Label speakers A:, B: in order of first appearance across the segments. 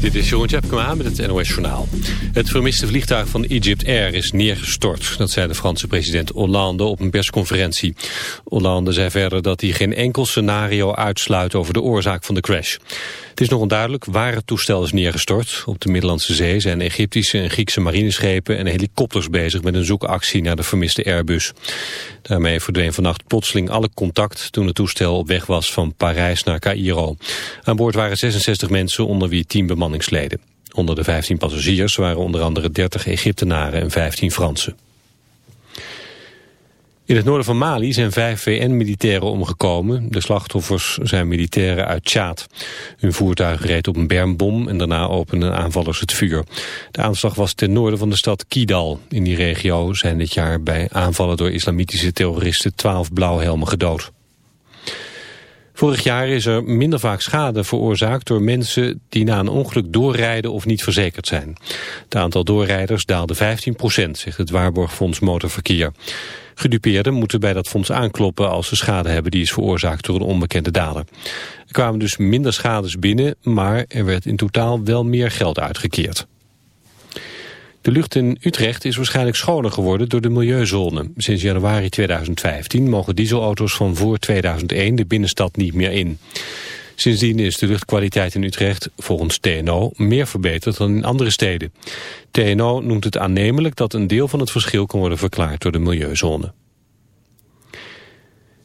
A: Dit is Jeroen Tjepkema met het NOS Journaal. Het vermiste vliegtuig van Egypt Air is neergestort. Dat zei de Franse president Hollande op een persconferentie. Hollande zei verder dat hij geen enkel scenario uitsluit over de oorzaak van de crash. Het is nog onduidelijk waar het toestel is neergestort. Op de Middellandse Zee zijn Egyptische en Griekse marineschepen en helikopters bezig met een zoekactie naar de vermiste Airbus. Daarmee verdween vannacht plotseling alle contact toen het toestel op weg was van Parijs naar Cairo. Aan boord waren 66 mensen onder wie 10 bemanningsleden. Onder de 15 passagiers waren onder andere 30 Egyptenaren en 15 Fransen. In het noorden van Mali zijn vijf VN-militairen omgekomen. De slachtoffers zijn militairen uit Tjaad. Hun voertuig reed op een bermbom en daarna openden aanvallers het vuur. De aanslag was ten noorden van de stad Kidal. In die regio zijn dit jaar bij aanvallen door islamitische terroristen twaalf blauwhelmen gedood. Vorig jaar is er minder vaak schade veroorzaakt door mensen die na een ongeluk doorrijden of niet verzekerd zijn. Het aantal doorrijders daalde 15% zegt het Waarborgfonds Motorverkeer. Gedupeerden moeten bij dat fonds aankloppen als ze schade hebben die is veroorzaakt door een onbekende dader. Er kwamen dus minder schades binnen, maar er werd in totaal wel meer geld uitgekeerd. De lucht in Utrecht is waarschijnlijk schoner geworden door de milieuzone. Sinds januari 2015 mogen dieselauto's van voor 2001 de binnenstad niet meer in. Sindsdien is de luchtkwaliteit in Utrecht volgens TNO meer verbeterd dan in andere steden. TNO noemt het aannemelijk dat een deel van het verschil kan worden verklaard door de milieuzone.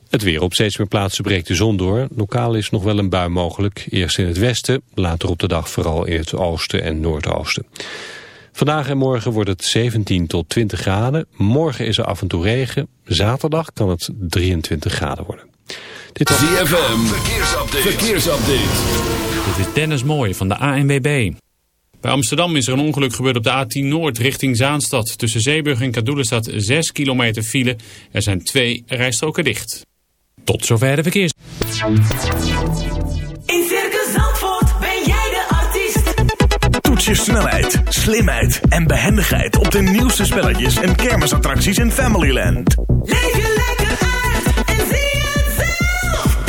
A: Het weer op steeds meer plaatsen breekt de zon door. Lokaal is nog wel een bui mogelijk. Eerst in het westen, later op de dag vooral in het oosten en noordoosten. Vandaag en morgen wordt het 17 tot 20 graden. Morgen is er af en toe regen. Zaterdag kan het 23 graden worden.
B: Dit was ZFM, verkeersupdate. verkeersupdate.
C: Dit is Dennis Mooij van de ANWB. Bij Amsterdam is er een ongeluk gebeurd op de A10 Noord richting Zaanstad. Tussen Zeeburg en Kadoelen staat 6 kilometer file. Er zijn twee rijstroken dicht. Tot zover de verkeers.
D: In Circus Zandvoort ben jij de artiest.
E: Toets je snelheid, slimheid en behendigheid op de nieuwste spelletjes en kermisattracties in Familyland.
D: Leef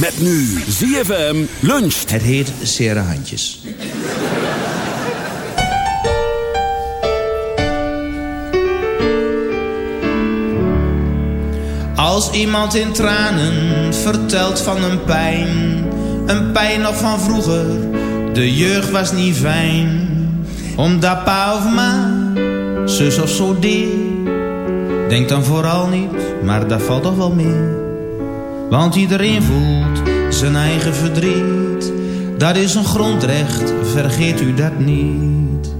B: Met nu ZFM luncht.
F: Het heet Zere Handjes. Als iemand in tranen vertelt van een pijn, een pijn nog van vroeger, de jeugd was niet fijn. Omdat pa of ma, zus of zo deed, denk dan vooral niet, maar dat valt toch wel mee. Want iedereen voelt zijn eigen verdriet, dat is een grondrecht, vergeet u dat niet.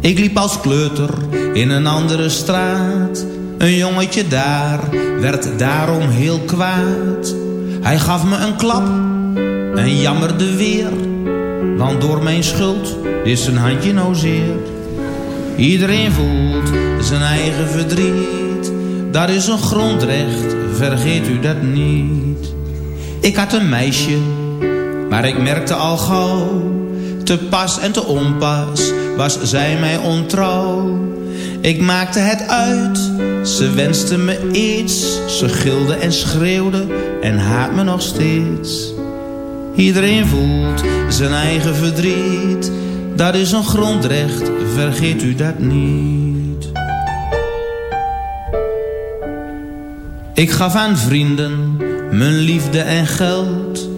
F: Ik liep als kleuter in een andere straat. Een jongetje daar werd daarom heel kwaad. Hij gaf me een klap en jammerde weer. Want door mijn schuld is zijn handje nou zeer. Iedereen voelt zijn eigen verdriet. Dat is een grondrecht, vergeet u dat niet. Ik had een meisje, maar ik merkte al gauw. Te pas en te onpas was zij mij ontrouw. Ik maakte het uit, ze wenste me iets. Ze gilde en schreeuwde en haat me nog steeds. Iedereen voelt zijn eigen verdriet. Dat is een grondrecht, vergeet u dat niet. Ik gaf aan vrienden mijn liefde en geld.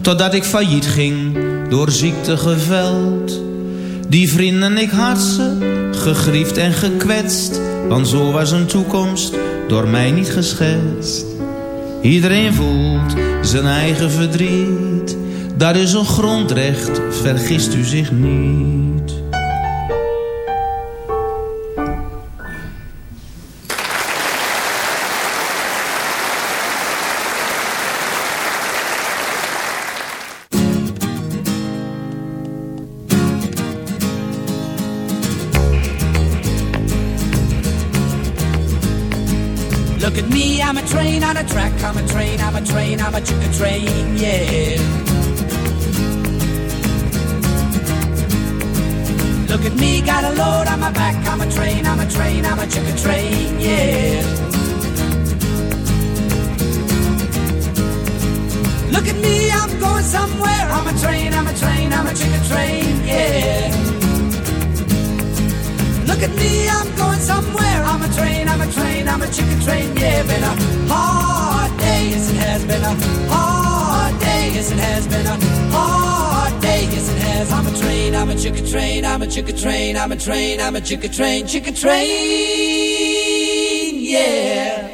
F: Totdat ik failliet ging door ziekte geveld. Die vrienden, ik had ze, gegriefd en gekwetst. Want zo was een toekomst door mij niet geschetst. Iedereen voelt zijn eigen verdriet. Dat is een grondrecht, vergist u zich niet.
D: I'm a train, I'm a chicken train, chicken train. Yeah.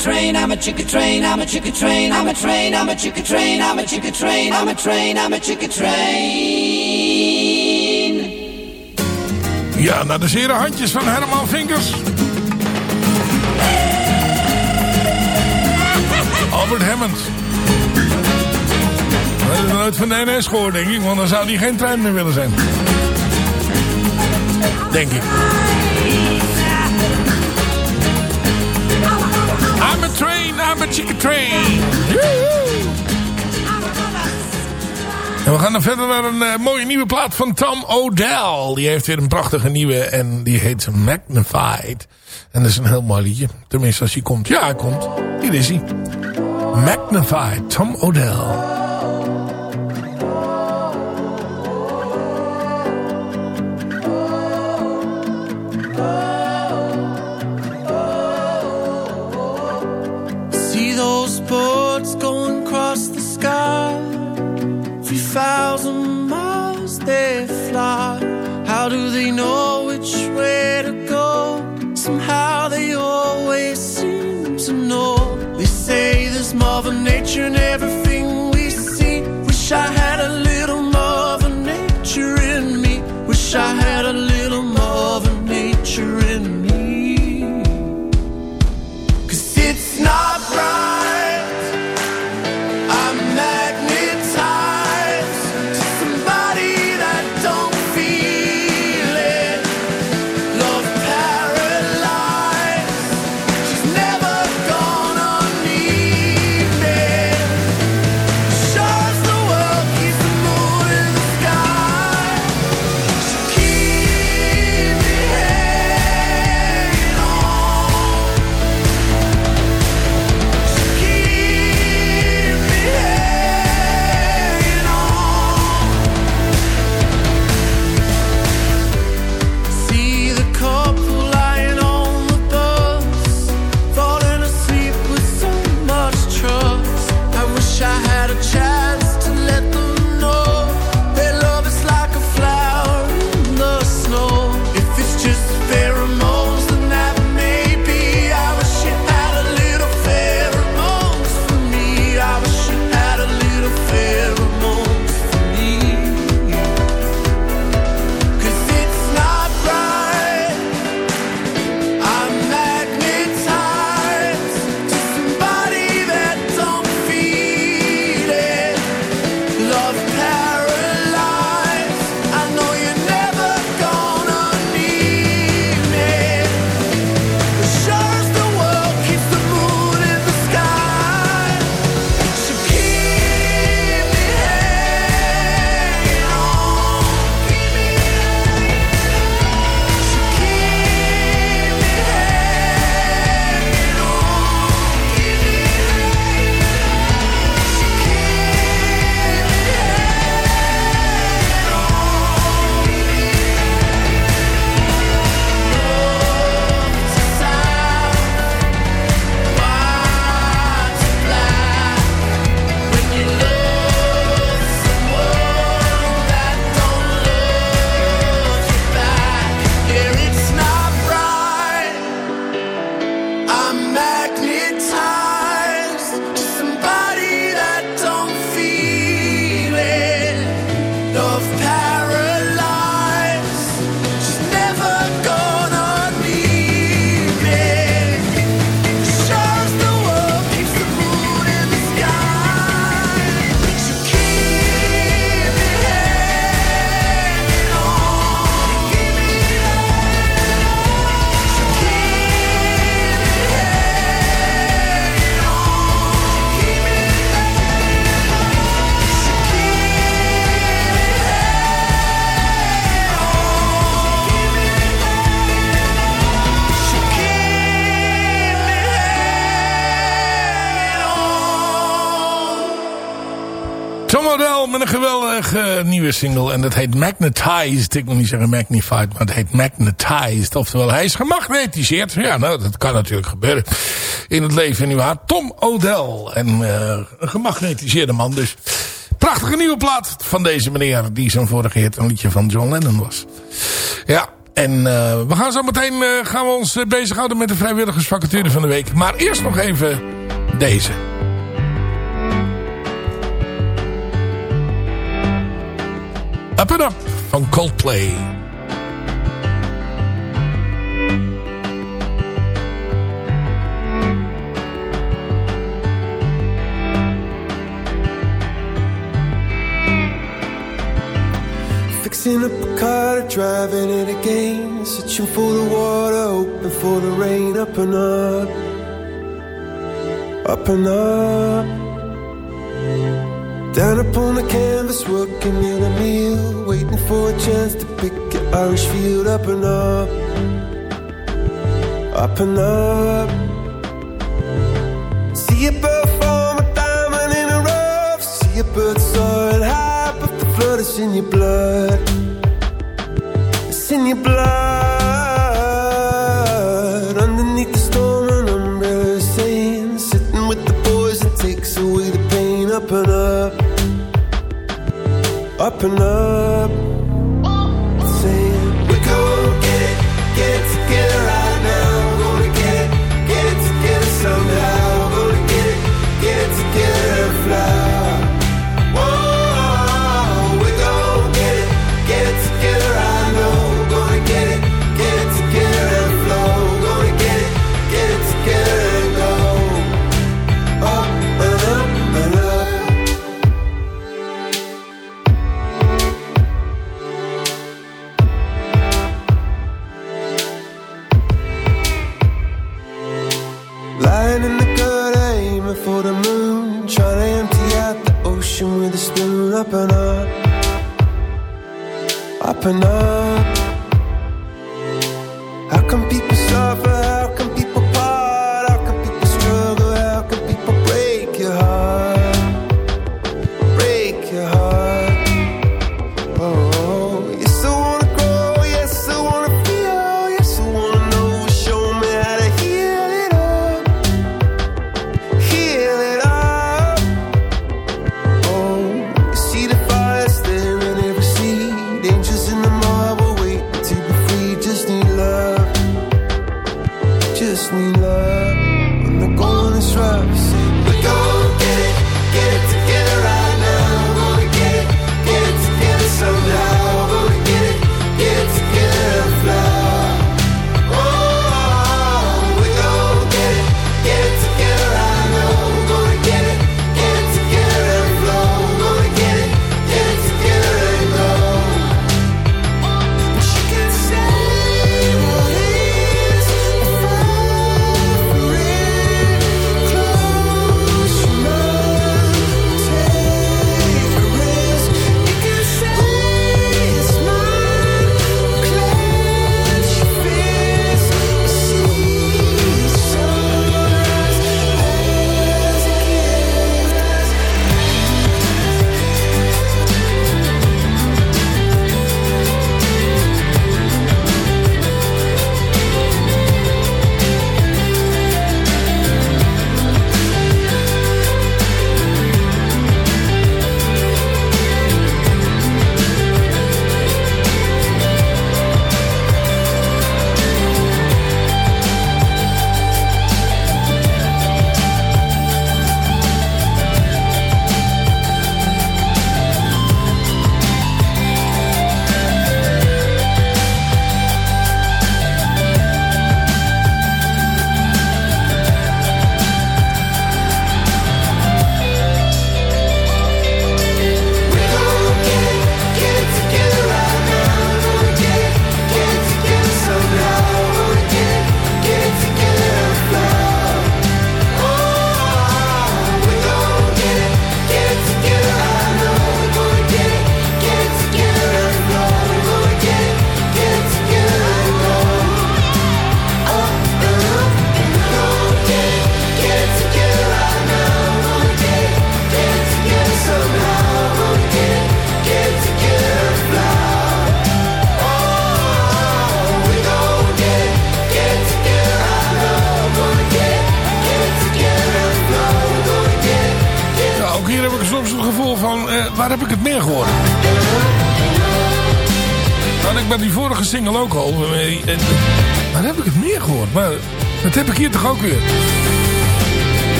D: Train, I'm a chicken train, I'm a chicken train, I'm a train, I'm a chicken train, I'm a chicken train, I'm a train, I'm a chicken train.
G: Ja, naar de zere handjes van Herman Vinkers. Albert Hammond. Dat is nooit van de NS gehoord, denk ik. Want dan zou die geen trein meer willen zijn. Denk ik. A chicken train. We gaan dan verder naar een eh, mooie nieuwe plaat van Tom O'Dell. Die heeft weer een prachtige nieuwe en die heet Magnified. En dat is een heel mooi liedje. Tenminste als hij komt. Ja, hij komt. Hier is hij. Magnified, Tom O'Dell. each and every nieuwe single. En dat heet Magnetized. Ik wil niet zeggen magnified, maar het heet Magnetized. Oftewel, hij is gemagnetiseerd. Ja, nou, dat kan natuurlijk gebeuren in het leven. Nu haar Tom Odell. En uh, een gemagnetiseerde man dus. Prachtige nieuwe plaat van deze meneer. Die zo'n vorige hit een liedje van John Lennon was. Ja, en uh, we gaan zo meteen uh, gaan we ons bezighouden met de vrijwilligersvacature van de week. Maar eerst nog even deze. Up and Up van Coldplay.
H: Fixing up a car, driving it again. Searching for the water, hoping for the rain. Up and up, up and up. Down upon the canvas, working in a meal. Waiting for a chance to pick an Irish field. Up and up, up and up. See a bird form a diamond in a rough. See a bird soaring high, but the flood is in your blood. It's in your blood. Up and up.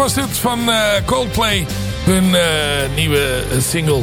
G: Was dit van eh, Coldplay. Hun eh, nieuwe eh, single.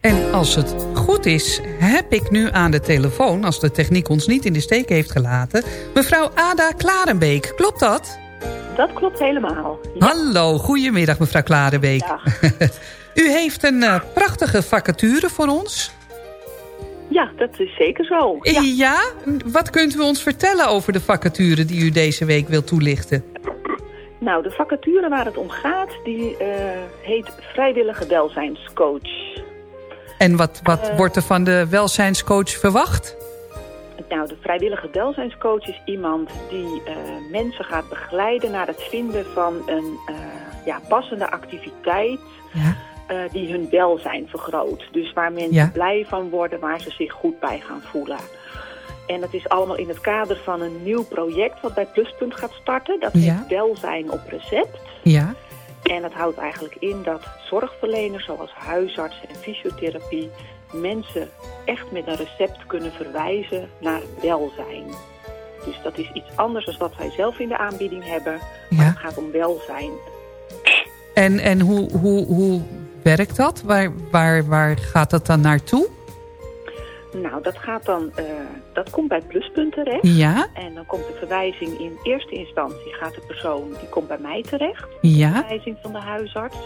I: en als het goed is, heb ik nu aan de telefoon... als de techniek ons niet in de steek heeft gelaten... mevrouw Ada Klarenbeek. Klopt dat?
J: Dat klopt helemaal.
I: Hallo, goedemiddag mevrouw Klarenbeek. U heeft een eh, prachtige vacature voor ons.
J: Ja, dat is zeker zo.
I: Ja. Wat kunt u ons vertellen over de vacature die u deze week wilt toelichten?
J: Nou, de vacature waar het om gaat, die eh, heet vrijwillige welzijnscoach.
I: En wat, wat
J: Eh.
I: wordt er van de welzijnscoach verwacht?
J: Nou, de vrijwillige welzijnscoach is iemand die eh, mensen gaat begeleiden naar het vinden van een eh, ja, passende activiteit die hun welzijn vergroot. Dus waar mensen
I: Ja.
J: blij van worden, waar ze zich goed bij gaan voelen. En dat is allemaal in het kader van een nieuw project wat bij Pluspunt gaat starten. Dat
I: Ja.
J: Welzijn op recept.
I: Ja,
J: En dat houdt eigenlijk in dat zorgverleners zoals huisartsen en fysiotherapie mensen echt met een recept kunnen verwijzen naar welzijn. Dus dat is iets anders dan wat wij zelf in de aanbieding hebben. Maar het gaat om welzijn.
I: en, en hoe, hoe, hoe werkt dat? Waar, waar, waar gaat dat dan naartoe?
J: Nou, dat gaat dan, eh, dat komt bij Pluspunt terecht.
I: Ja.
J: En dan komt de verwijzing in eerste instantie gaat de persoon, die komt bij mij terecht.
I: Ja.
J: De verwijzing van de huisarts.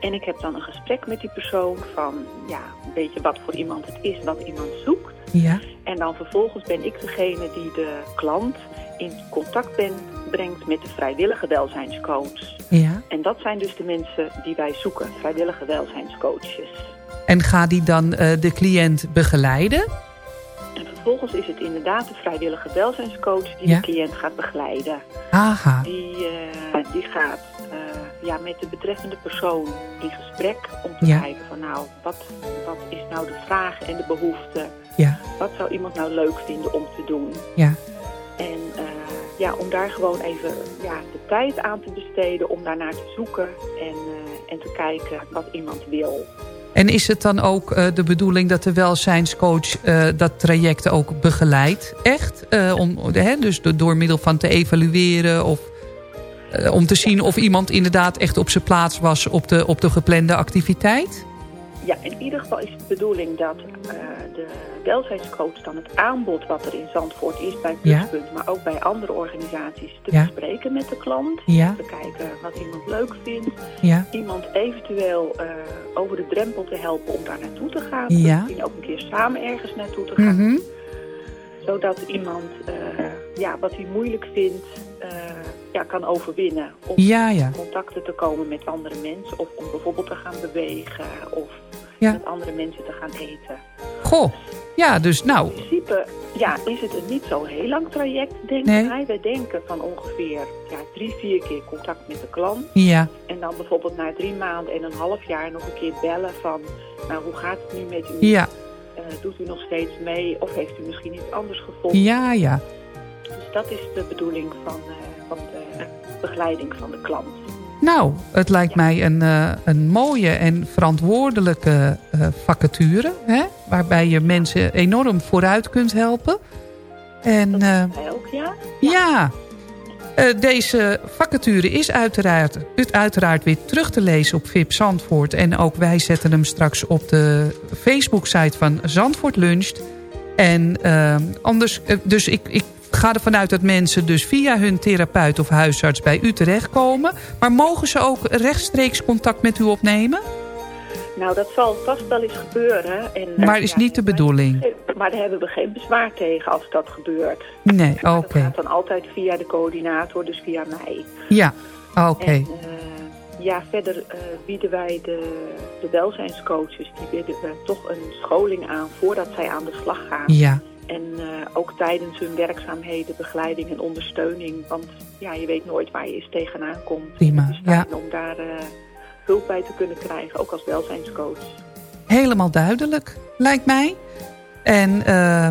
J: En ik heb dan een gesprek met die persoon van, ja, een beetje wat voor iemand het is, wat iemand zoekt.
I: Ja.
J: En dan vervolgens ben ik degene die de klant in contact ben, brengt met de vrijwillige welzijnscoach.
I: Ja.
J: En dat zijn dus de mensen die wij zoeken, vrijwillige welzijnscoaches.
I: En gaat die dan eh, de cliënt begeleiden?
J: En vervolgens is het inderdaad de vrijwillige welzijnscoach die
I: Ja.
J: de cliënt gaat begeleiden.
I: Aha.
J: Die, eh, die gaat eh, ja, met de betreffende persoon in gesprek om te
I: Ja.
J: kijken van nou, wat, wat is nou de vraag en de behoefte?
I: Ja.
J: Wat zou iemand nou leuk vinden om te doen?
I: Ja.
J: En ja, om daar gewoon even ja, de tijd aan te besteden om daarnaar te zoeken en, en te kijken wat iemand wil.
I: En is het dan ook eh, de bedoeling dat de welzijnscoach eh, dat traject ook begeleidt? Echt? Eh, om, hè, dus door, door middel van te evalueren of om te zien of iemand inderdaad echt op zijn plaats was op de, op de geplande activiteit?
J: Ja, in ieder geval is het de bedoeling dat eh, de welzijnscoach dan het aanbod wat er in Zandvoort is bij
I: Ja.
J: Pluspunt, maar ook bij andere organisaties, te
I: Ja.
J: bespreken met de klant.
I: Ja.
J: Te kijken wat iemand leuk vindt. Iemand eventueel eh, over de drempel te helpen om daar naartoe te gaan. Misschien ook een keer samen ergens naartoe te gaan.
I: Mhm.
J: Zodat iemand eh, ja, wat hij moeilijk vindt, ja, kan overwinnen. Om
I: Ja, ja.
J: in contacten te komen met andere mensen. Of om bijvoorbeeld te gaan bewegen. Of
I: Ja.
J: met andere mensen te gaan eten.
I: Goh, ja, dus nou,
J: In principe ja, is het een niet zo heel lang traject, denken
I: Nee.
J: wij. Wij denken van ongeveer ja, drie, vier keer contact met de klant.
I: ja,
J: En dan bijvoorbeeld na drie maanden en een half jaar nog een keer bellen van... Nou, hoe gaat het nu met u?
I: ja,
J: Eh, doet u nog steeds mee? Of heeft u misschien iets anders gevonden?
I: ja, ja.
J: Dus dat is de bedoeling van, eh, van de begeleiding van de klant.
K: Nou, het lijkt mij een, eh, een mooie en verantwoordelijke eh, vacature. Hè? Waarbij je mensen enorm vooruit kunt helpen. En,
J: Dat
K: eh,
J: ook, ja?
K: ja, deze vacature is uiteraard, uiteraard weer terug te lezen op VIP Zandvoort. En ook wij zetten hem straks op de Facebook-site van Zandvoort Luncht. En anders, dus ik, ik ga ervan uit dat mensen dus via hun therapeut of huisarts bij u terechtkomen. Maar mogen ze ook rechtstreeks contact met u opnemen?
J: Nou, dat zal vast wel eens gebeuren. En, eh,
K: Maar is niet de bedoeling?
J: Maar daar hebben we geen bezwaar tegen als dat gebeurt.
K: Nee, oké.
J: Dat gaat dan altijd via de coördinator, dus via mij.
K: Ja, oké.
J: Eh, ja, verder eh, bieden wij de, de welzijnscoaches, die bieden we toch een scholing aan voordat zij aan de slag gaan.
K: Ja.
J: En eh, ook tijdens hun werkzaamheden, begeleiding en ondersteuning. Want ja, je weet nooit waar je eens tegenaan komt.
K: Prima,
J: Dus
K: ja.
J: om daar eh, hulp bij te kunnen krijgen, ook als welzijnscoach.
K: Helemaal duidelijk, lijkt mij. En eh,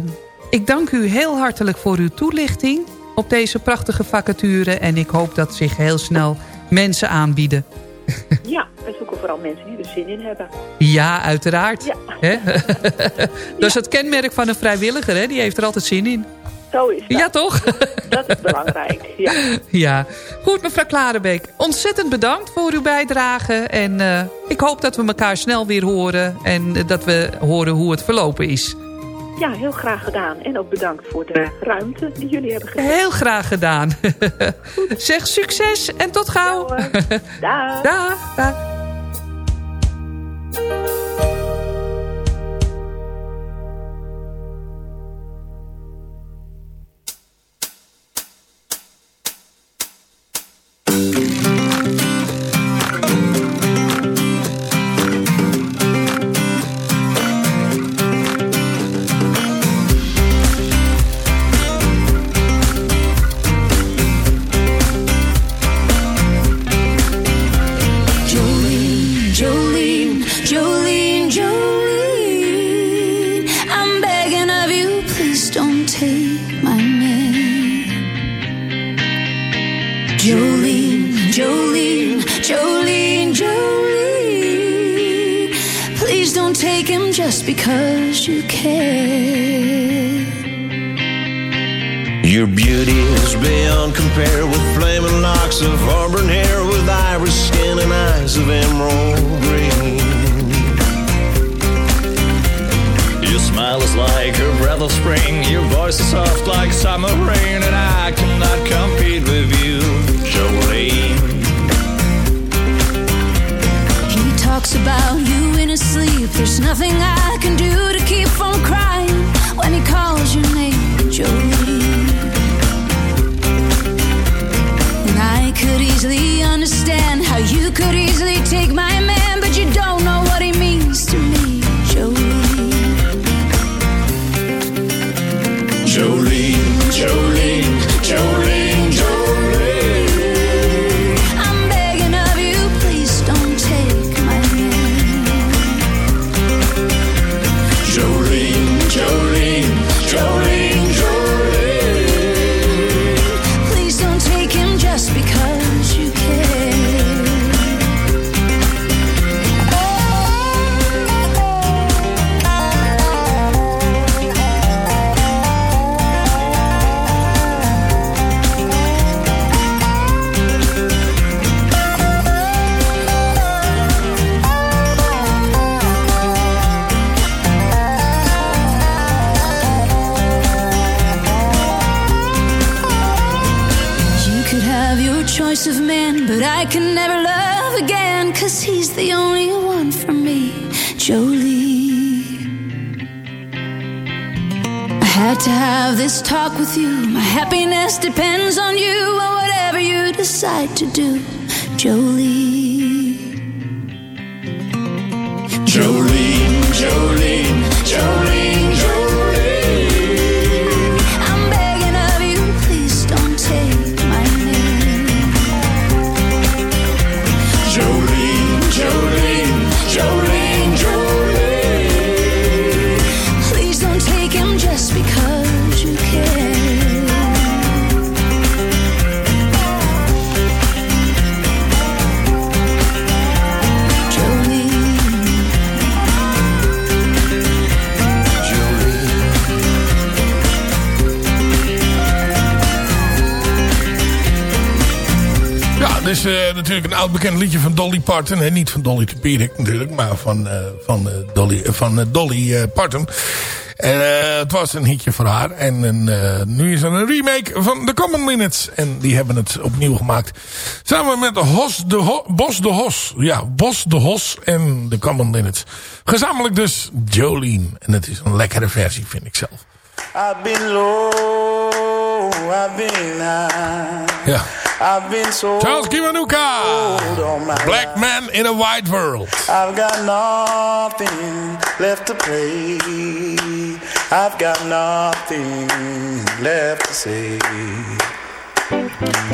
K: ik dank u heel hartelijk voor uw toelichting op deze prachtige vacature. En ik hoop dat zich heel snel mensen aanbieden.
J: Ja, we zoeken vooral mensen die er zin in hebben.
K: Ja, uiteraard.
J: Ja.
K: Dat is het kenmerk van een vrijwilliger, hè? die heeft er altijd zin in.
J: Zo is dat.
K: Ja, toch?
J: Dat is belangrijk, ja.
K: Ja, goed mevrouw Klarenbeek. Ontzettend bedankt voor uw bijdrage. En eh, ik hoop dat we elkaar snel weer horen. En eh, dat we horen hoe het verlopen is.
J: Ja, heel graag gedaan. En ook bedankt voor de ruimte die jullie hebben gegeven.
K: Heel graag gedaan. zeg succes en tot gauw.
J: Dag.
K: Dag. Dag.
L: Is
G: uh, natuurlijk een oud bekend liedje van Dolly Parton. Hè? Niet van Dolly Tempierik natuurlijk, maar van, uh, van, uh, Dolly, van Dolly Parton. En het was een hitje voor haar. En een, nu is er een remake van The Common Minutes. En die hebben het opnieuw gemaakt. Samen met Hos de Ho Bos de Hos. Ja, Bos de Hos en The Common Minutes. Gezamenlijk dus Jolene. En het is een lekkere versie, vind ik zelf.
M: I've been low, I've been high.
G: Ja.
M: I've been so
G: Charles Kiwanuka. Black man in a white world.
M: I've got nothing left to play. I've got nothing left to say.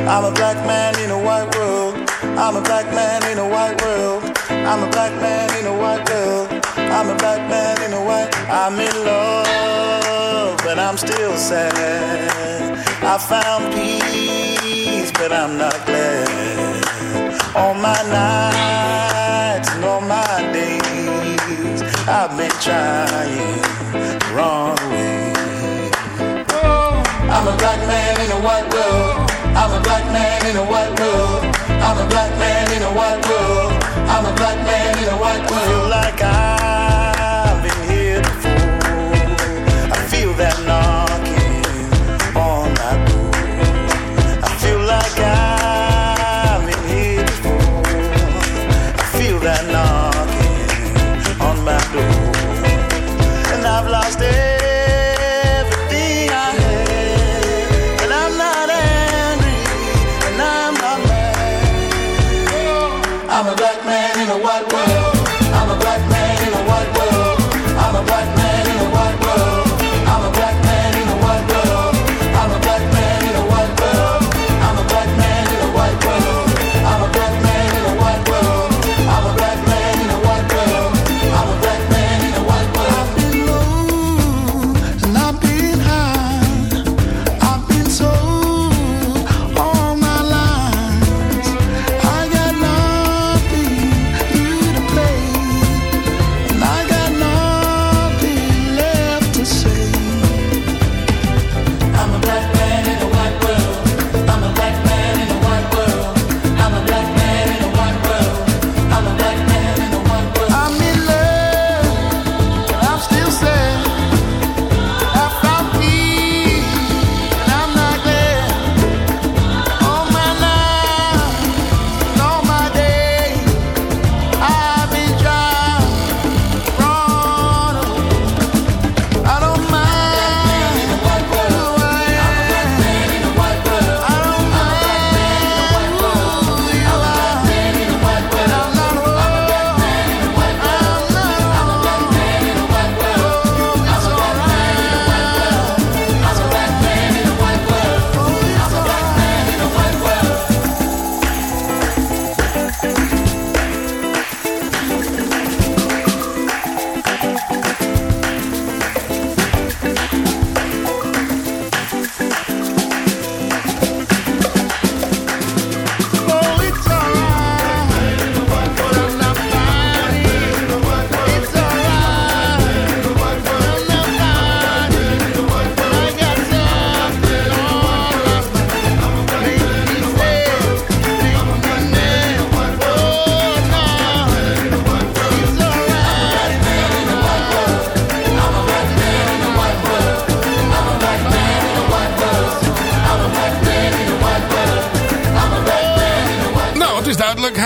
M: I'm a black man in a white world. I'm a black man in a white world. I'm a black man in a white world. I'm a black man in a white. I'm in love, but I'm still sad. I found peace, but I'm not glad. All my nights and all my days, I've been trying the wrong way. I'm a black man in a white world. I'm a black man in a white world. I'm a black man in a white world. I'm a black man in a white world. Like I've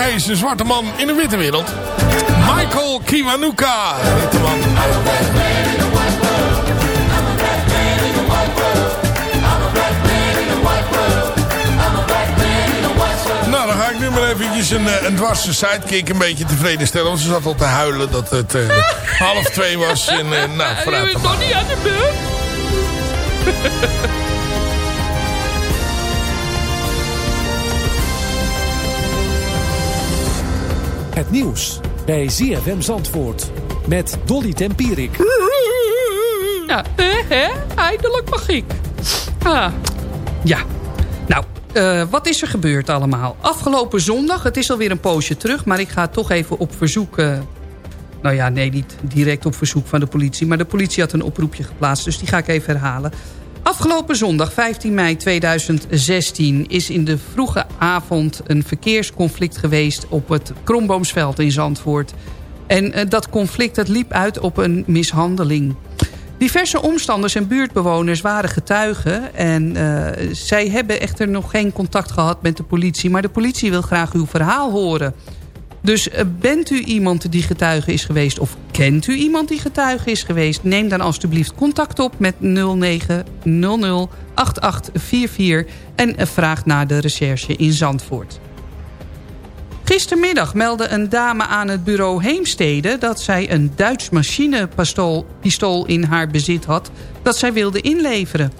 G: Hij is een zwarte man in een witte wereld. Michael Kiwanuka. heet de man. Nou, dan ga ik nu maar eventjes een, eh, een dwarse sidekick een beetje tevreden stellen. Want ze zat al te huilen dat het eh, half twee was. En, eh, nou, vooruit
I: niet aan de beurt.
N: Het nieuws bij ZFM Zandvoort met Dolly Tempierik.
I: Ja, hè, hè? Eindelijk mag ik. Ah, ja. Nou, eh, wat is er gebeurd allemaal? Afgelopen zondag, het is alweer een poosje terug... maar ik ga toch even op verzoek... eh, nou ja, nee, niet direct op verzoek van de politie... maar de politie had een oproepje geplaatst, dus die ga ik even herhalen. Afgelopen zondag, 15 mei 2016, is in de vroege zaterdagavond een verkeersconflict geweest... op het Kromboomsveld in Zandvoort. En eh, dat conflict dat liep uit op een mishandeling. Diverse omstanders en buurtbewoners waren getuigen. En uh, zij hebben echter nog geen contact gehad met de politie. Maar de politie wil graag uw verhaal horen. Dus uh, bent u iemand die getuige is geweest... of kent u iemand die getuige is geweest... neem dan alstublieft contact op met 0900 8844... en vraag naar de recherche in Zandvoort. Gistermiddag meldde een dame aan het bureau Heemstede... dat zij een Duits machinepistool in haar bezit had... dat zij wilde inleveren.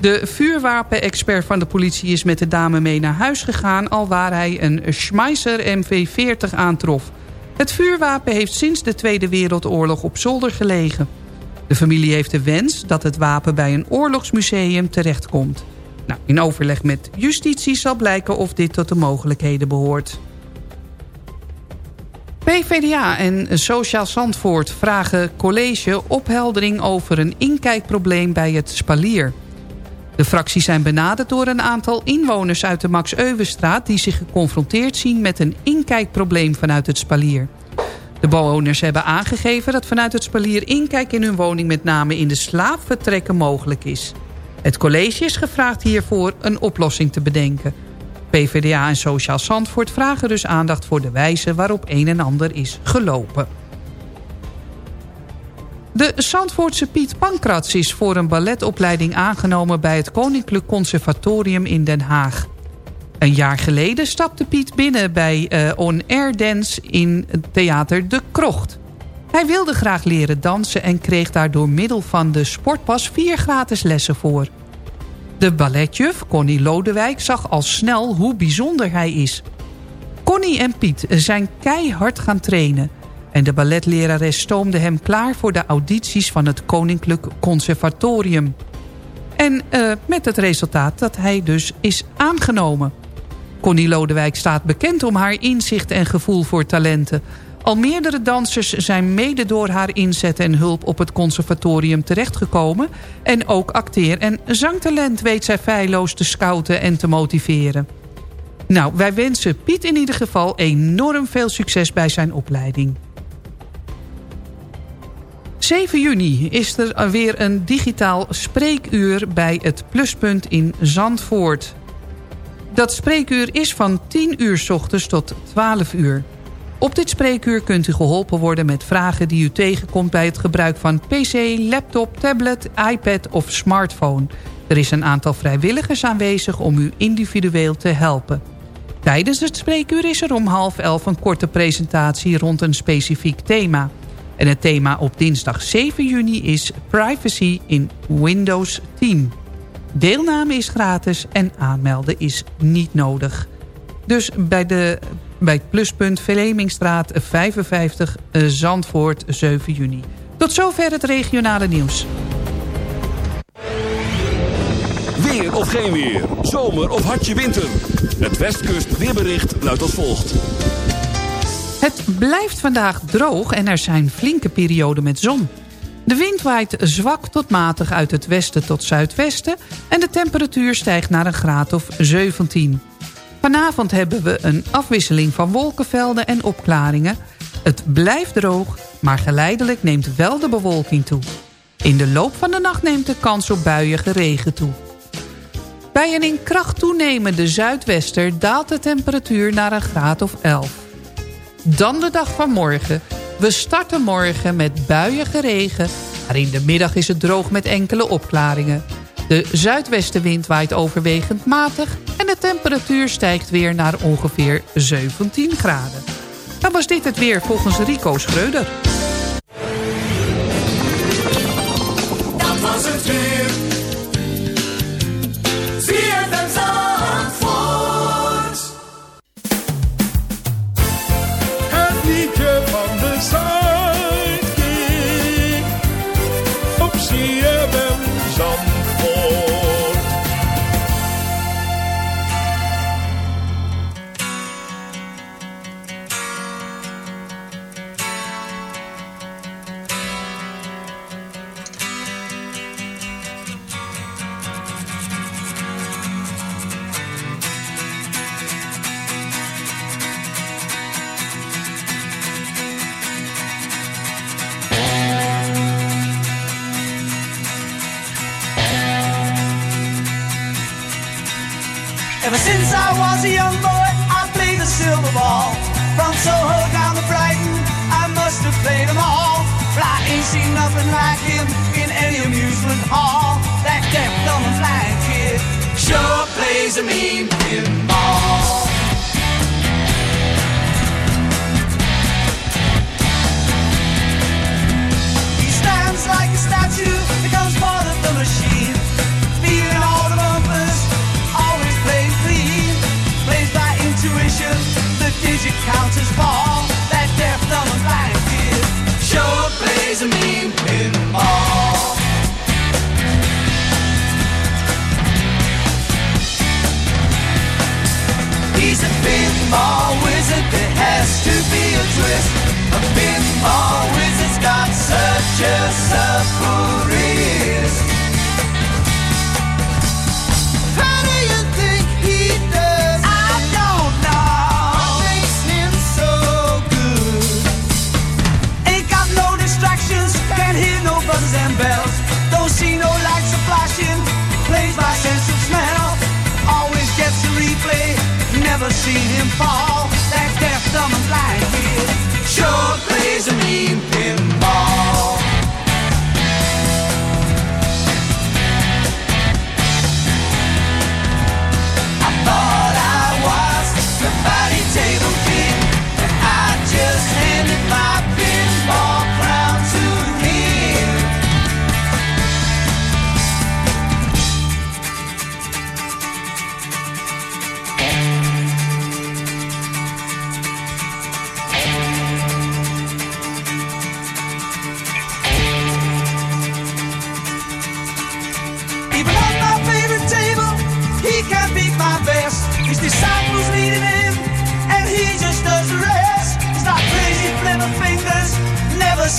I: De vuurwapenexpert van de politie is met de dame mee naar huis gegaan... al waar hij een Schmeisser MV-40 aantrof. Het vuurwapen heeft sinds de Tweede Wereldoorlog op zolder gelegen. De familie heeft de wens dat het wapen bij een oorlogsmuseum terechtkomt. Nou, in overleg met justitie zal blijken of dit tot de mogelijkheden behoort. PVDA en Sociaal Zandvoort vragen college opheldering over een inkijkprobleem bij het Spalier. De fracties zijn benaderd door een aantal inwoners uit de Max Euwenstraat... die zich geconfronteerd zien met een inkijkprobleem vanuit het Spalier. De bewoners hebben aangegeven dat vanuit het Spalier inkijk in hun woning... met name in de slaapvertrekken mogelijk is. Het college is gevraagd hiervoor een oplossing te bedenken... PvdA en Sociaal Zandvoort vragen dus aandacht voor de wijze waarop een en ander is gelopen. De Zandvoortse Piet Pankrats is voor een balletopleiding aangenomen bij het Koninklijk Conservatorium in Den Haag. Een jaar geleden stapte Piet binnen bij uh, On Air Dance in theater De Krocht. Hij wilde graag leren dansen en kreeg daar door middel van de sportpas vier gratis lessen voor. De balletjuf, Connie Lodewijk, zag al snel hoe bijzonder hij is. Connie en Piet zijn keihard gaan trainen. En de balletlerares stoomde hem klaar voor de audities van het Koninklijk Conservatorium. En uh, met het resultaat dat hij dus is aangenomen. Connie Lodewijk staat bekend om haar inzicht en gevoel voor talenten... Al meerdere dansers zijn mede door haar inzet en hulp op het conservatorium terechtgekomen. En ook acteer- en zangtalent weet zij feilloos te scouten en te motiveren. Nou, wij wensen Piet in ieder geval enorm veel succes bij zijn opleiding. 7 juni is er weer een digitaal spreekuur bij het Pluspunt in Zandvoort. Dat spreekuur is van 10 uur s ochtends tot 12 uur. Op dit spreekuur kunt u geholpen worden met vragen die u tegenkomt bij het gebruik van pc, laptop, tablet, iPad of smartphone. Er is een aantal vrijwilligers aanwezig om u individueel te helpen. Tijdens het spreekuur is er om half elf een korte presentatie rond een specifiek thema. En het thema op dinsdag 7 juni is Privacy in Windows 10. Deelname is gratis en aanmelden is niet nodig. Dus bij de bij het pluspunt Velemingstraat 55 eh, Zandvoort 7 juni. Tot zover het regionale nieuws.
B: Weer of geen weer, zomer of hartje winter. Het Westkust weerbericht luidt als volgt.
I: Het blijft vandaag droog en er zijn flinke perioden met zon. De wind waait zwak tot matig uit het westen tot zuidwesten... en de temperatuur stijgt naar een graad of 17. Vanavond hebben we een afwisseling van wolkenvelden en opklaringen. Het blijft droog, maar geleidelijk neemt wel de bewolking toe. In de loop van de nacht neemt de kans op buien regen toe. Bij een in kracht toenemende zuidwester daalt de temperatuur naar een graad of 11. Dan de dag van morgen. We starten morgen met buien regen, maar in de middag is het droog met enkele opklaringen. De zuidwestenwind waait overwegend matig en de temperatuur stijgt weer naar ongeveer 17 graden. Dan was dit het weer volgens Rico Schreuder.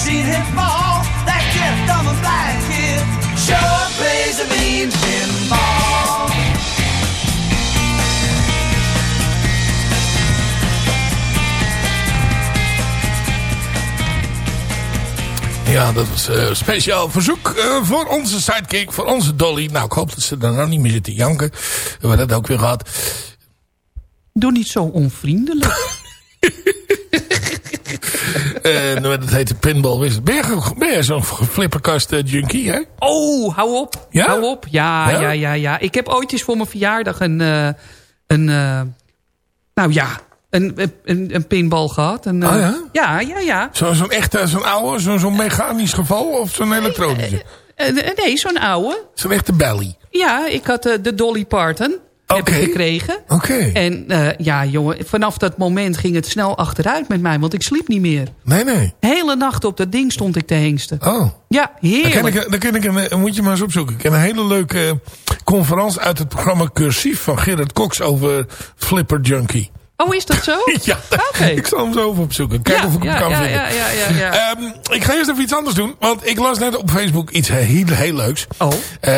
H: Seen him fall. That blind kid sure plays a mean pinball.
G: Ja, dat was eh, speciaal verzoek eh, voor onze sidekick, voor onze Dolly. Nou, ik hoop dat ze er nou niet meer zitten janken. We hebben dat ook weer gehad.
I: Doe niet zo onvriendelijk.
G: Eh, dat heet de pinball wizard. Ben je zo'n flipperkast eh, junkie, hè?
I: Oh, hou op.
G: Ja?
I: Hou op. Ja,
G: Ja?
I: ja, ja, ja. Ik heb ooit eens voor mijn verjaardag een... eh, een nou ja, een, een, een pinbal gehad. Een,
G: Oh ja?
I: Ja, ja, ja.
G: Zo- Zo'n echte, zo'n oude, zo'n zo'n mechanisch geval of zo'n elektronische?
I: Eh, nee, zo'n oude.
G: Zo'n echte belly.
I: Ja, ik had de Dolly Parton. Heb ik gekregen.
G: Oké.
I: En eh, ja, jongen, vanaf dat moment ging het snel achteruit met mij. Want ik sliep niet meer.
G: Nee, nee.
I: Hele nacht op dat ding stond ik te hengsten.
G: Oh.
I: Ja,
G: Dan,
I: heerlijk.
G: ken ik, dan ken ik een, moet je maar eens opzoeken. Ik ken een hele leuke eh, conferentie uit het programma Cursief van Gerard Cox over Flipper Junkie.
I: Oh, is dat zo?
G: ja, ik zal hem zo even opzoeken. Kijk
I: Ja,
G: of ik hem
I: ja,
G: kan
I: ja,
G: vinden.
I: ja, ja, ja, ja.
G: Ehm, ik ga eerst even iets anders doen. Want ik las net op Facebook iets heel, heel leuks.
I: Oh.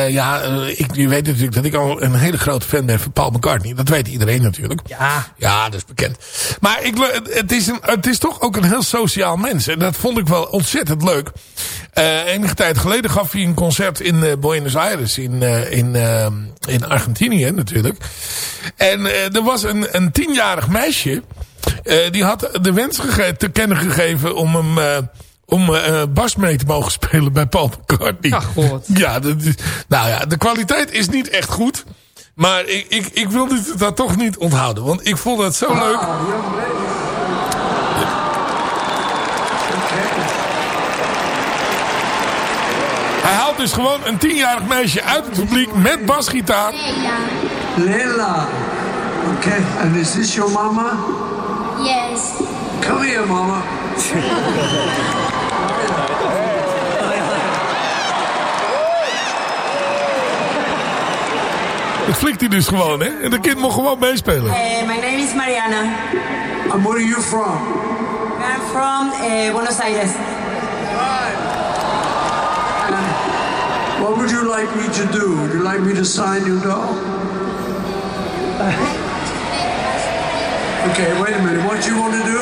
G: ja, eh, ik, je weet natuurlijk dat ik al een hele grote fan ben van Paul McCartney. Dat weet iedereen natuurlijk.
I: Ja.
G: Ja, dat is bekend. Maar ik, het, is een, het is toch ook een heel sociaal mens. En dat vond ik wel ontzettend leuk. Eh, enige tijd geleden gaf hij een concert in eh, Buenos Aires. In, eh, in, in Argentinië natuurlijk. En er was een, een tienjarig meisje. eh, die had de wens te kennen gegeven om hem... eh, om eh, bas mee te mogen spelen bij Paul McCartney.
I: Ach, god.
G: Ja, dat is, nou ja, de kwaliteit is niet echt goed. Maar ik, ik, ik wil dit, dat toch niet onthouden. Want ik vond het zo leuk. Hij haalt dus gewoon een tienjarig meisje uit het publiek met basgitaar.
O: Leila. Okay, and is this your mama?
K: Yes.
O: Come here, mama.
G: Dat flikt hij dus gewoon, hè? En de kind mocht gewoon meespelen.
P: Uh, my name is Mariana.
O: And where are you from?
P: I'm from uh, Buenos Aires.
O: What would you like me to do? Would you like me to sign your doll? Okay, wait a minute. What do you want to do?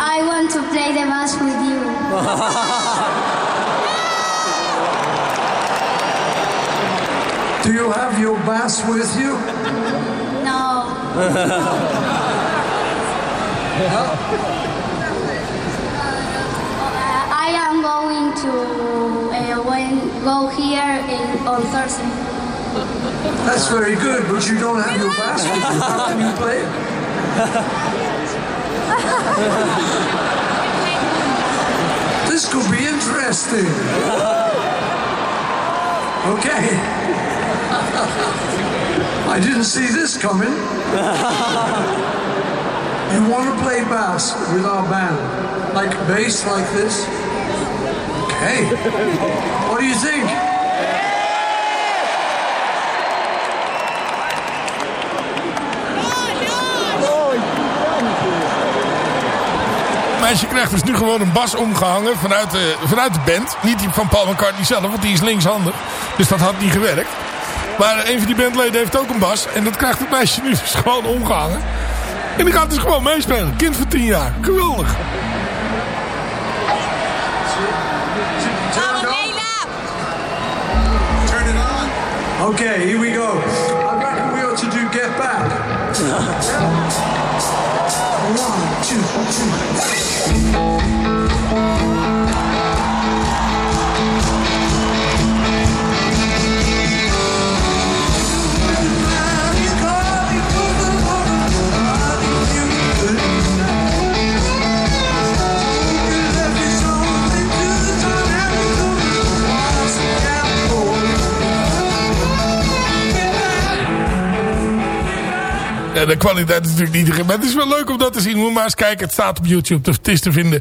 K: I want to play the bass with you.
O: Do you have your bass with you?
K: No.
Q: I to uh, when, go here in, on Thursday.
O: That's very good, but you don't have your basket. How can you play this could be interesting. Okay. I didn't see this coming. You want to play bass with our band? Like bass like this? Okay. What do you think?
G: Meisje krijgt dus nu gewoon een bas omgehangen vanuit de, vanuit de band. Niet die van Paul McCartney zelf, want die is linkshandig. Dus dat had niet gewerkt. Maar een van die bandleden heeft ook een bas. En dat krijgt het meisje nu dus gewoon omgehangen. En die gaat dus gewoon meespelen. Kind van 10 jaar. Geweldig.
O: Okay, here we go. I reckon we ought to do Get Back. One, two, three.
G: De kwaliteit is natuurlijk niet... Maar het is wel leuk om dat te zien. Moet maar eens kijken. Het staat op YouTube. Het is te vinden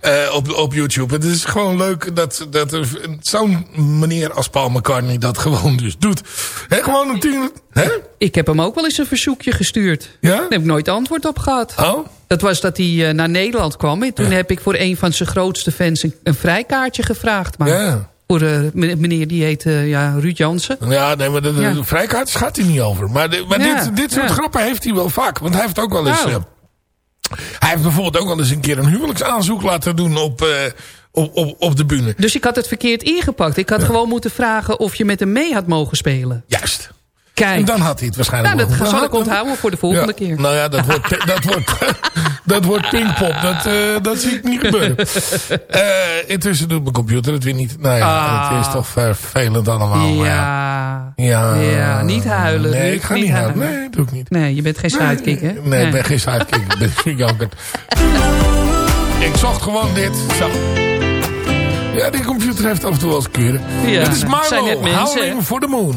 G: eh, op, op YouTube. Het is gewoon leuk dat, dat zo'n meneer als Paul McCartney dat gewoon dus doet. He, gewoon een tien... Hè?
I: Ik heb hem ook wel eens een verzoekje gestuurd.
G: Ja?
I: Daar heb ik nooit antwoord op gehad.
G: Oh?
I: Dat was dat hij eh, naar Nederland kwam. En toen heb ik voor een van zijn grootste fans een, een vrijkaartje gevraagd. Maar
G: Ja.
I: Voor uh, meneer die heet uh, ja, Ruud Jansen.
G: Ja, nee, maar de, de,
I: Ja.
G: vrijkaartjes gaat hij niet over. Maar, de, maar
I: Ja,
G: dit, dit soort
I: ja.
G: grappen heeft hij wel vaak. Want hij heeft ook wel eens...
I: Oh.
G: eh, hij heeft bijvoorbeeld ook wel eens een keer een huwelijksaanzoek laten doen op, eh, op, op, op de bühne.
I: Dus ik had het verkeerd ingepakt. Ik had gewoon moeten vragen of je met hem mee had mogen spelen.
G: Juist.
I: Kijk.
G: En dan had hij het waarschijnlijk
I: Nou, dat zal ik onthouden voor de volgende
G: Ja,
I: keer.
G: Nou ja, dat wordt, dat wordt, dat wordt pingpop. Dat, eh, dat zie ik niet gebeuren. Eh, intussen doet mijn computer het weer niet. Nou ja,
I: Ah.
G: het is toch vervelend allemaal.
I: Ja.
G: Ja.
I: Ja, niet huilen.
G: Nee, ik ga niet huilen. Nee, doe ik niet.
I: Nee, je bent geen sidekick, hè?
G: Nee, ik ben geen sidekick. ik ben een janker. Ik zocht gewoon dit. Zo. Ja, die computer heeft af en toe wel eens kuren.
I: Ja,
G: dit is Marlo, Howling for the Moon.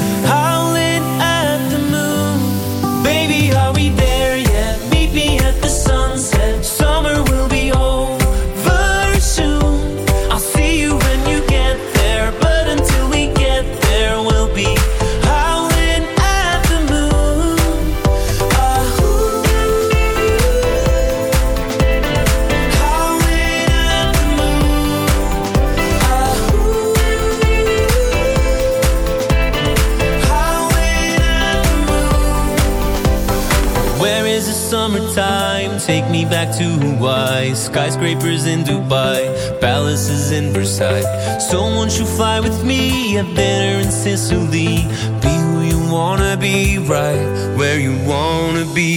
R: back to Hawaii. Skyscrapers in Dubai, palaces in Versailles. Someone should fly with me, dinner in Sicily. Be who you wanna be, right where you wanna be.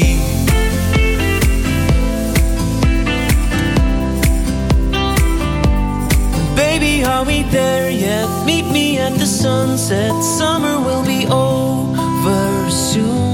R: Baby, are we there yet? Meet me at the sunset. Summer will be over soon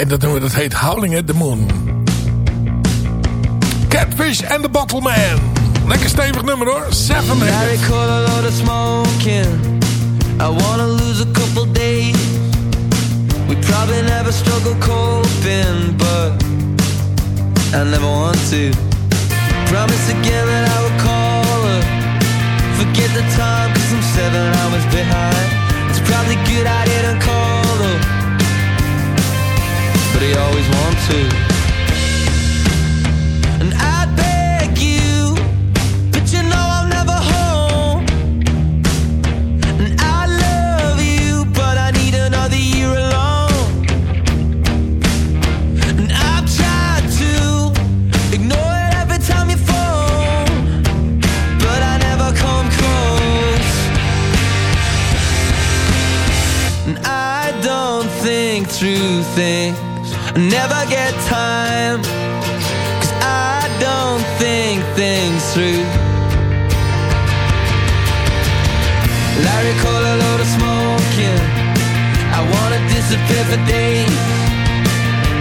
G: En dat dat heet Howling at the Moon. Catfish and the Bottle Man. Lekker stevig nummer hoor. Seven
S: I recall a lot of smoking. I wanna lose a couple days. We probably never struggle coping, but I never want to. Promise again that I will call her. Forget the time, cause I'm seven hours behind. It's probably good I didn't call her. But I always want to. I never get time. Cause I don't think things through. Larry call a load of smoking. I wanna disappear for days.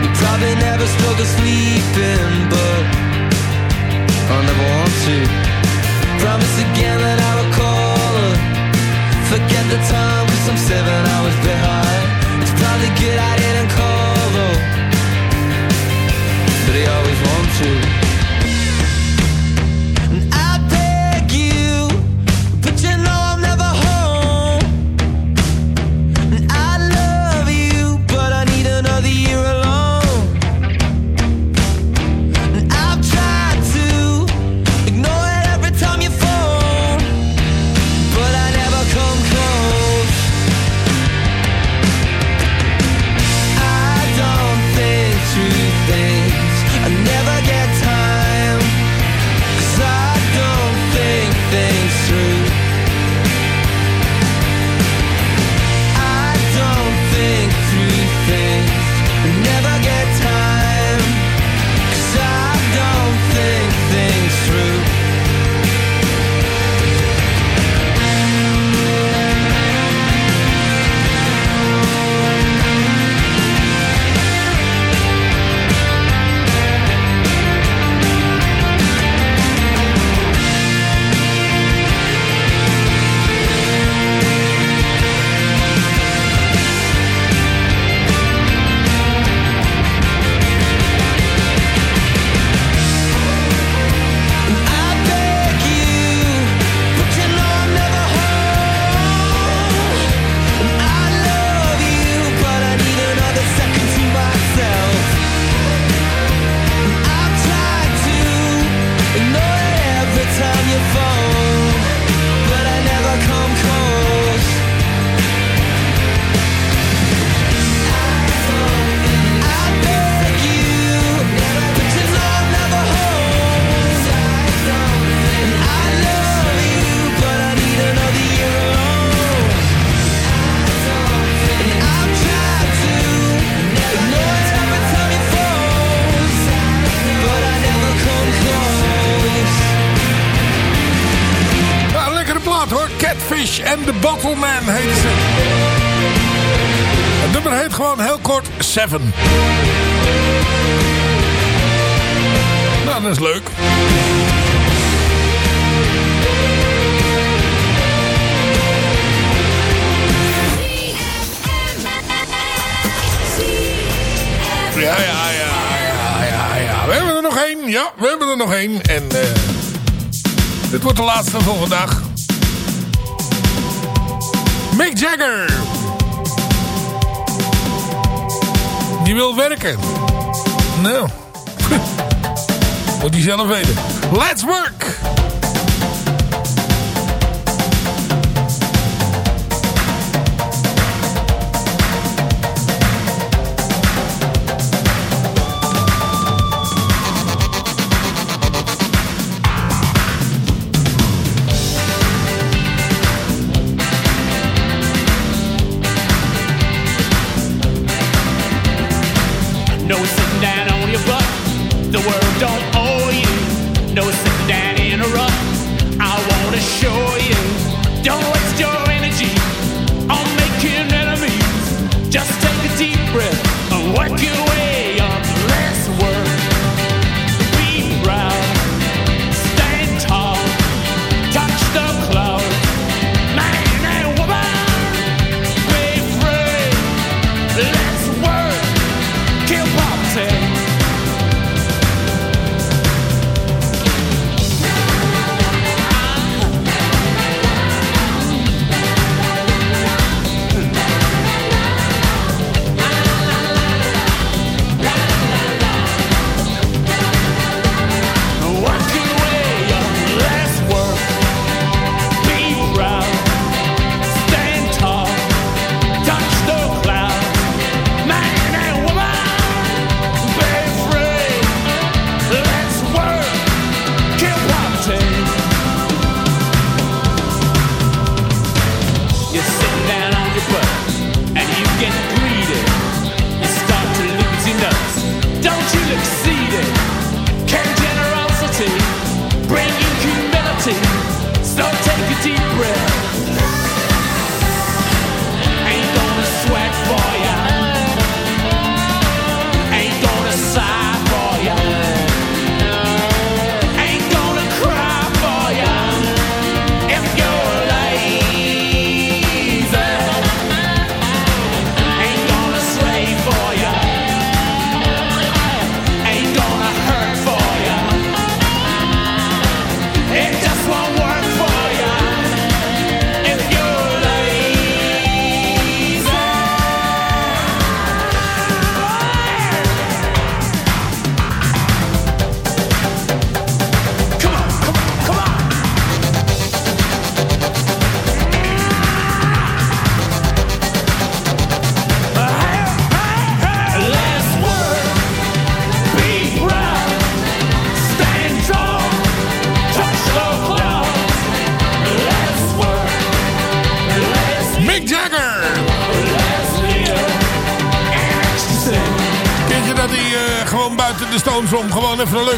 S: We probably never struggle sleeping, but I never want to. Promise again that I will call her. Forget the time, cause I'm seven hours behind. It's probably good I didn't call. I always want to.
G: Seven. Nou, dat is leuk. Ja, ja, ja, ja, ja, ja. We hebben er nog één. Ja, we hebben er nog één. En eh dit wordt de laatste voor vandaag. Mick Jagger. Die wil werken. Nou. Moet hij zelf weten. Let's work.
T: The world. Don't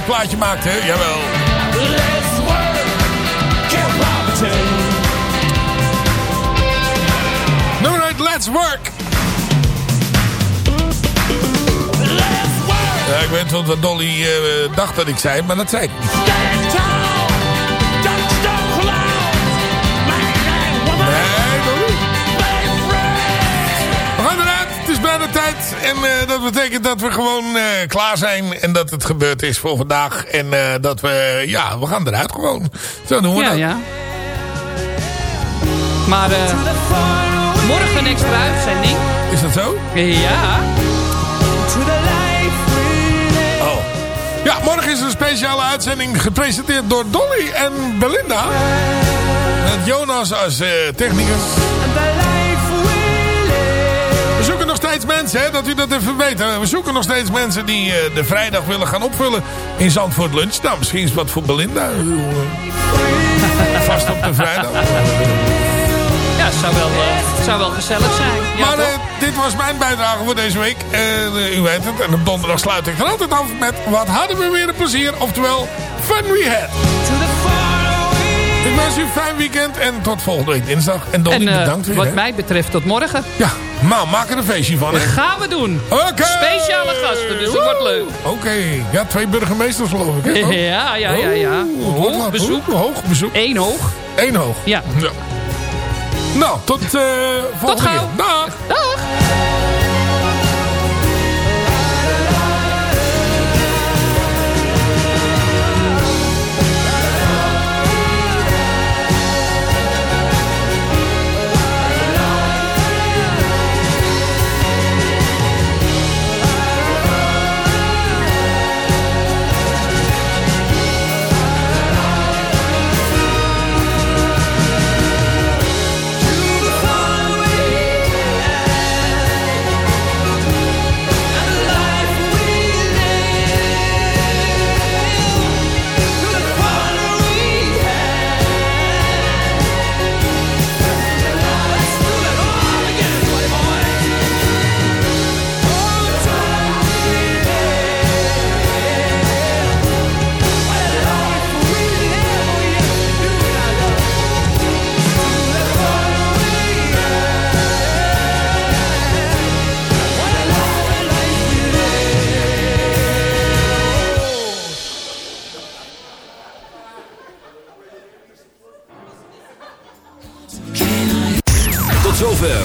G: plaatje maakt, hè? Jawel.
T: Let's work, kill poverty.
G: Nummer 8, Let's Work. Ja, ik weet wat Dolly eh, dacht dat ik zei, maar dat zei ik niet. Tijd. En eh, dat betekent dat we gewoon eh, klaar zijn. En dat het gebeurd is voor vandaag. En eh, dat we, ja, we gaan eruit gewoon. Zo doen we
I: Ja,
G: dat.
I: ja. Maar eh, morgen een extra uitzending.
G: Is dat zo?
I: Ja.
G: Oh. Ja, morgen is er een speciale uitzending gepresenteerd door Dolly en Belinda. Met Jonas als eh, technicus. We zoeken nog steeds mensen, hè, dat u dat even weet. hè. We zoeken nog steeds mensen die eh, de vrijdag willen gaan opvullen in Zandvoort Lunch. Nou, misschien is wat voor Belinda. Eh, Vast op de vrijdag.
I: Ja, het zou wel, eh, zou wel gezellig zijn. Ja,
G: maar dit was mijn bijdrage voor deze week. U weet het. En op donderdag sluit ik er altijd af met... Wat hadden we weer een plezier. Oftewel, fun we had. Ik wens u een fijn weekend. En tot volgende week dinsdag. En Dolly,
I: en
G: bedankt weer.
I: wat
G: hè.
I: mij betreft tot morgen.
G: Ja, maar maak er een feestje van.
I: Dat gaan we doen.
G: Oké.
I: Speciale gasten, dus het wordt leuk.
G: Oké. Ja, twee burgemeesters geloof ik. Hè? Oh.
I: Ja, ja, ja, ja.
G: Oh,
I: Hoog bezoek.
G: hoog, hoog bezoek.
I: Eén hoog.
G: Eén hoog.
I: Ja.
G: ja. Nou, tot eh volgende
I: gauw.
G: keer. Dag.
I: Dag.